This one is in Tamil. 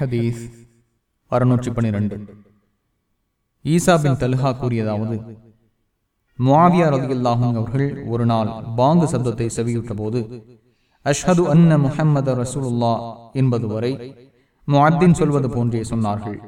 ஹதீஸ் அறுநூற்றி பன்னிரண்டு. ஈசா பின் கூறியதாவது முஆவியா ரதியுல்லாஹும் அவர்கள் ஒரு நாள் பாங்கு சப்தத்தை செவியுற்ற போது அஷ்ஹது அன்ன முஹம்மது ரசூலுல்லா என்பது வரை முஅத்தின் சொல்வது போன்றே சொன்னார்கள்.